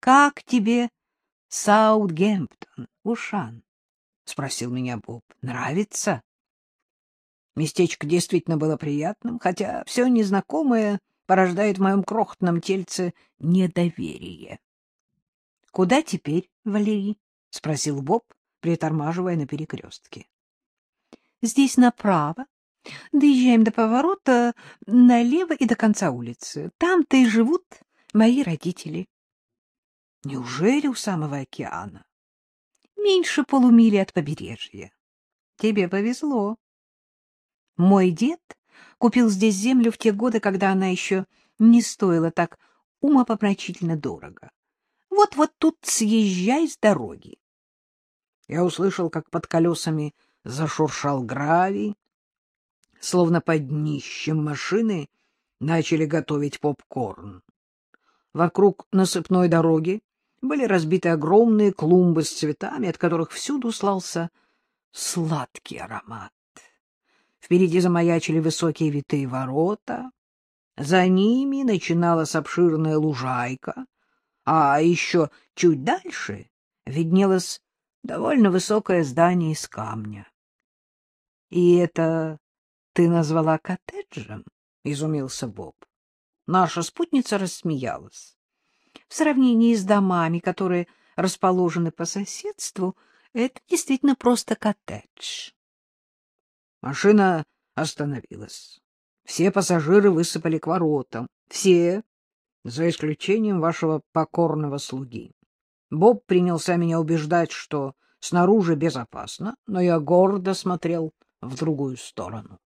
— Как тебе Саутгемптон, Ушан? — спросил меня Боб. — Нравится? Местечко действительно было приятным, хотя все незнакомое порождает в моем крохотном тельце недоверие. — Куда теперь, Валерий? — спросил Боб, притормаживая на перекрестке. — Здесь направо. Доезжаем до поворота налево и до конца улицы. Там-то и живут мои родители. — Неужели у самого океана? — Меньше полумили от побережья. — Тебе повезло. Мой дед купил здесь землю в те годы, когда она еще не стоила так умопомрачительно дорого. Вот-вот тут съезжай с дороги. Я услышал, как под колесами зашуршал гравий, словно под днищем машины начали готовить попкорн. Вокруг насыпной дороги были разбиты огромные клумбы с цветами, от которых всюду слался сладкий аромат. Впереди замаячили высокие витые ворота. За ними начиналась обширная лужайка, а еще чуть дальше виднелось довольно высокое здание из камня. — И это ты назвала коттеджем? — изумился Боб. Наша спутница рассмеялась. В сравнении с домами, которые расположены по соседству, это действительно просто коттедж. Машина остановилась. Все пассажиры высыпали к воротам. Все, за исключением вашего покорного слуги. Боб принялся меня убеждать, что снаружи безопасно, но я гордо смотрел в другую сторону.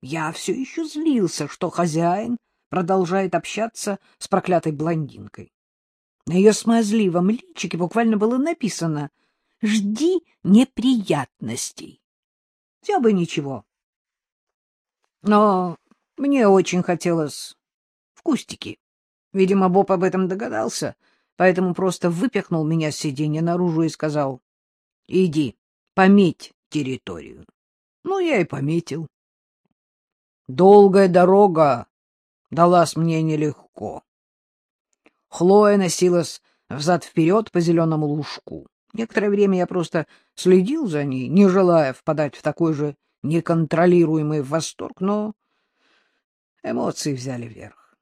Я все еще злился, что хозяин продолжает общаться с проклятой блондинкой. На ее смазливом личике буквально было написано «Жди неприятностей». Все бы ничего. Но мне очень хотелось в кустики. Видимо, Боб об этом догадался, поэтому просто выпихнул меня с сиденья наружу и сказал, — Иди, пометь территорию. Ну, я и пометил. Долгая дорога далась мне нелегко. Хлоя носилась взад-вперед по зеленому лужку. Некоторое время я просто следил за ней, не желая впадать в такой же неконтролируемый восторг, но эмоции взяли верх.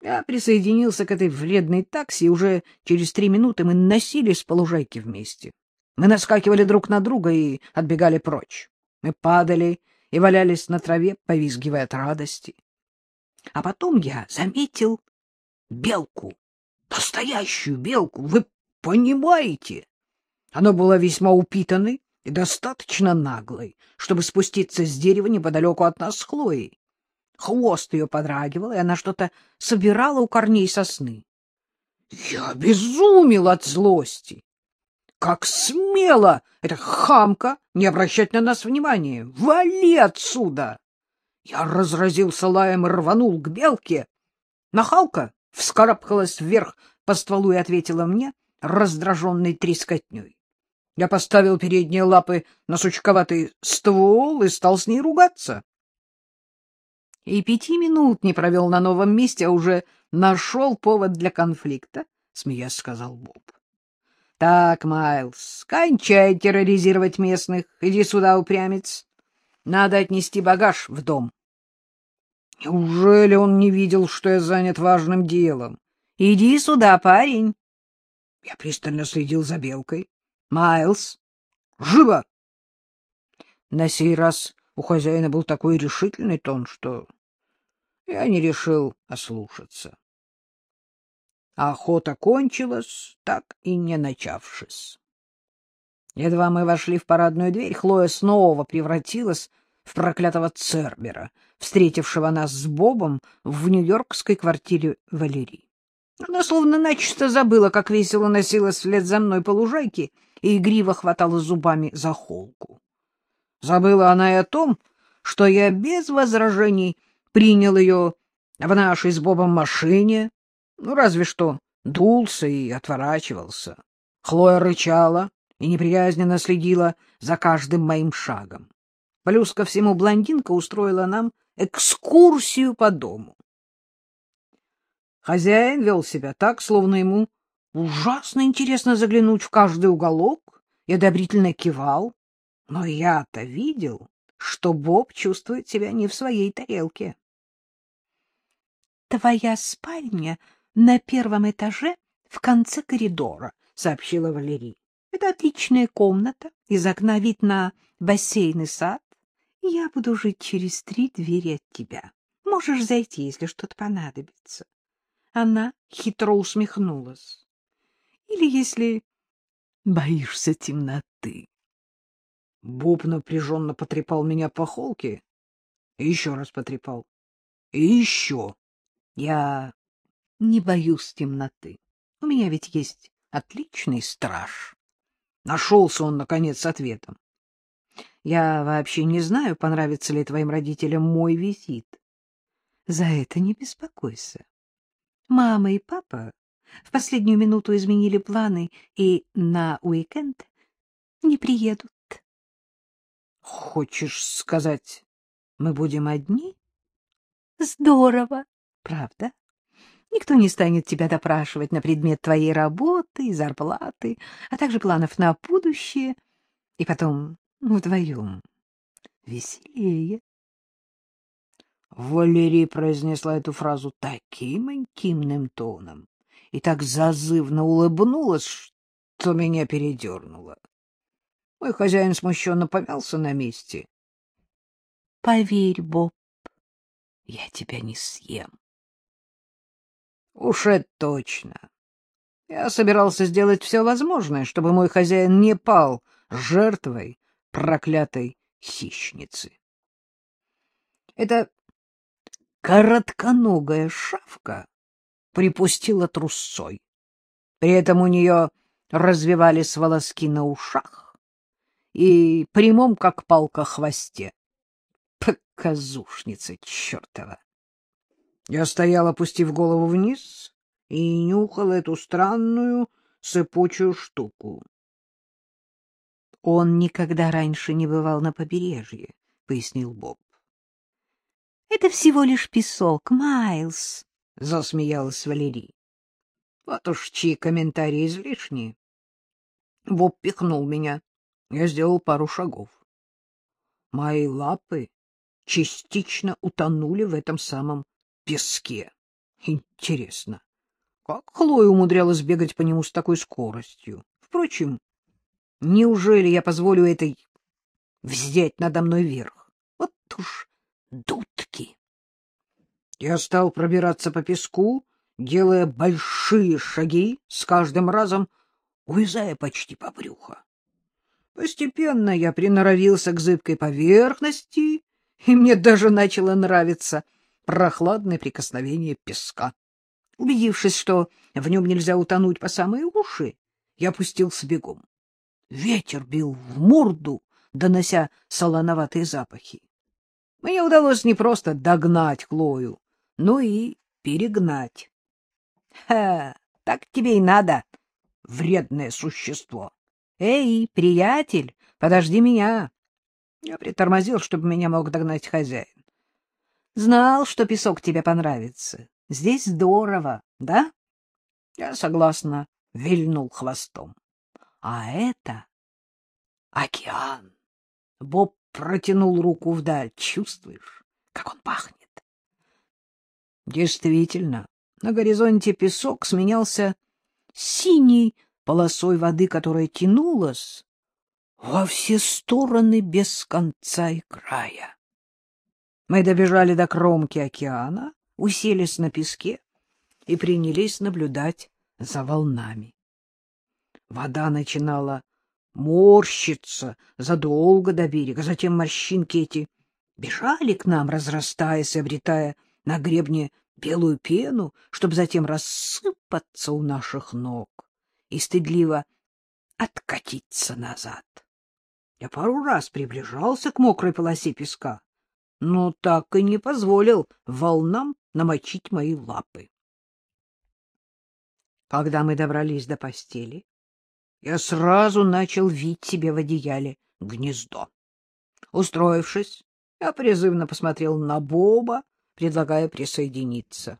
Я присоединился к этой вредной такси, и уже через три минуты мы носились по лужайке вместе. Мы наскакивали друг на друга и отбегали прочь. Мы падали и валялись на траве, повизгивая от радости. А потом я заметил белку, настоящую белку, вы понимаете? Она была весьма упитанной и достаточно наглой, чтобы спуститься с дерева неподалеку от нас с Хлоей. Хвост ее подрагивал, и она что-то собирала у корней сосны. Я обезумел от злости. Как смело эта хамка не обращать на нас внимания! Вали отсюда! Я разразился лаем и рванул к белке. Нахалка вскарабкалась вверх по стволу и ответила мне раздраженной трескотней. Я поставил передние лапы на сучковатый ствол и стал с ней ругаться. И пяти минут не провел на новом месте, а уже нашел повод для конфликта, — смеясь сказал Боб. — Так, Майлз, кончай терроризировать местных. Иди сюда, упрямец. Надо отнести багаж в дом. Неужели он не видел, что я занят важным делом? Иди сюда, парень. Я пристально следил за белкой. Майлз, живо! На сей раз у хозяина был такой решительный тон, что я не решил ослушаться. охота кончилась, так и не начавшись. Едва мы вошли в парадную дверь, Хлоя снова превратилась в проклятого Цербера, встретившего нас с Бобом в нью-йоркской квартире Валерии. Она словно начисто забыла, как весело носилась вслед за мной по лужайке и игриво хватала зубами за холку. Забыла она и о том, что я без возражений принял ее в нашей с Бобом машине, ну, разве что дулся и отворачивался. Хлоя рычала и неприязненно следила за каждым моим шагом. Плюс ко всему блондинка устроила нам экскурсию по дому. Хозяин вел себя так, словно ему ужасно интересно заглянуть в каждый уголок и одобрительно кивал. Но я-то видел, что Боб чувствует себя не в своей тарелке. — Твоя спальня на первом этаже в конце коридора, — сообщила Валерий. — Это отличная комната, из окна вид на бассейн и сад. Я буду жить через три двери от тебя. Можешь зайти, если что-то понадобится. Она хитро усмехнулась. Или если боишься темноты. Боб напряженно потрепал меня по холке и еще раз потрепал. И еще. Я не боюсь темноты. У меня ведь есть отличный страж. Нашелся он, наконец, с ответом. Я вообще не знаю, понравится ли твоим родителям мой визит. За это не беспокойся. Мама и папа в последнюю минуту изменили планы и на уикенд не приедут. Хочешь сказать, мы будем одни? Здорово, правда? Никто не станет тебя допрашивать на предмет твоей работы и зарплаты, а также планов на будущее. И потом вдвоем веселее. Валерия произнесла эту фразу таким интимным тоном и так зазывно улыбнулась, что меня передернуло. Мой хозяин смущенно помялся на месте. — Поверь, Боб, я тебя не съем. — Уж это точно. Я собирался сделать все возможное, чтобы мой хозяин не пал жертвой проклятой хищницы. Это коротконогая шавка припустила трусцой. При этом у нее развивались волоски на ушах, и прямом, как палка, хвосте. Показушница чертова! Я стоял, опустив голову вниз, и нюхал эту странную сыпучую штуку. — Он никогда раньше не бывал на побережье, — пояснил Боб. — Это всего лишь песок, Майлз, — засмеялась Валерий. Вот уж чьи комментарии излишние. Боб пихнул меня. Я сделал пару шагов. Мои лапы частично утонули в этом самом песке. Интересно, как Хлоя умудрялась бегать по нему с такой скоростью? Впрочем, неужели я позволю этой взять надо мной верх? Вот уж дудки! Я стал пробираться по песку, делая большие шаги, с каждым разом увязая почти по брюхо. Постепенно я приноровился к зыбкой поверхности, и мне даже начало нравиться прохладное прикосновение песка. Убедившись, что в нем нельзя утонуть по самые уши, я опустился бегом. Ветер бил в морду, донося солоноватые запахи. Мне удалось не просто догнать Клою, но и перегнать. — Ха, так тебе и надо, вредное существо. «Эй, приятель, подожди меня!» Я притормозил, чтобы меня мог догнать хозяин. «Знал, что песок тебе понравится. Здесь здорово, да?» Я согласно вильнул хвостом. «А это океан!» Боб протянул руку вдаль. «Чувствуешь, как он пахнет?» Действительно, на горизонте песок сменялся синий полосой воды, которая тянулась во все стороны без конца и края. Мы добежали до кромки океана, уселись на песке и принялись наблюдать за волнами. Вода начинала морщиться задолго до берега, затем морщинки эти бежали к нам, разрастаясь и обретая на гребне белую пену, чтобы затем рассыпаться у наших ног и стыдливо откатиться назад. Я пару раз приближался к мокрой полосе песка, но так и не позволил волнам намочить мои лапы. Когда мы добрались до постели, я сразу начал вить себе в одеяле гнездо. Устроившись, я призывно посмотрел на Боба, предлагая присоединиться.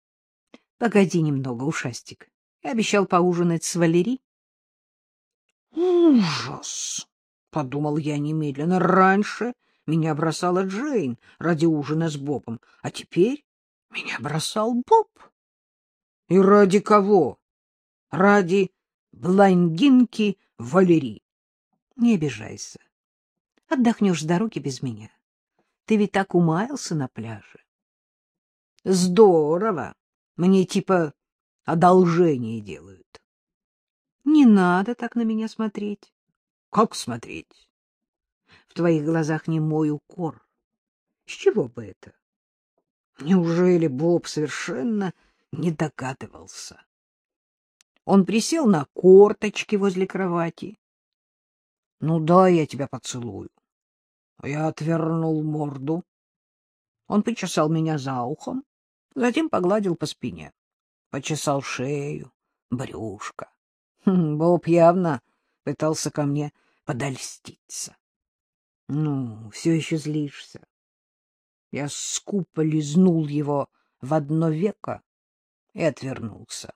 — Погоди немного, ушастик. и обещал поужинать с Валери. Ужас! — подумал я немедленно. Раньше меня бросала Джейн ради ужина с Бобом, а теперь меня бросал Боб. И ради кого? Ради блондинки Валерии. Не обижайся. Отдохнешь с дороги без меня. Ты ведь так умаялся на пляже. Здорово. Мне типа одолжение делают. Не надо так на меня смотреть. Как смотреть? В твоих глазах не мой укор. С чего бы это? Неужели Боб совершенно не догадывался? Он присел на корточки возле кровати. — Ну да, я тебя поцелую. Я отвернул морду. Он почесал меня за ухом, затем погладил по спине, почесал шею, брюшко. Хм, Боб явно пытался ко мне подольститься. — Ну, все еще злишься. Я скупо лизнул его в одно веко и отвернулся.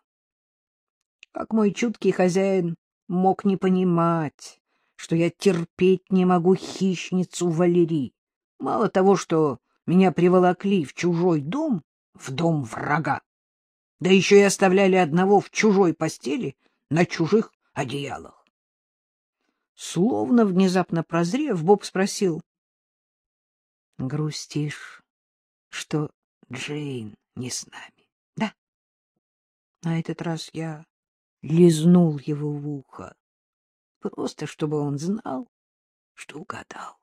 Как мой чуткий хозяин мог не понимать, что я терпеть не могу хищницу Валерии. Мало того, что меня приволокли в чужой дом, в дом врага, да еще и оставляли одного в чужой постели на чужих одеялах. Словно внезапно прозрев, Боб спросил. — Грустишь, что Джейн не с нами, да? На этот раз я лизнул его в ухо, просто чтобы он знал, что угадал.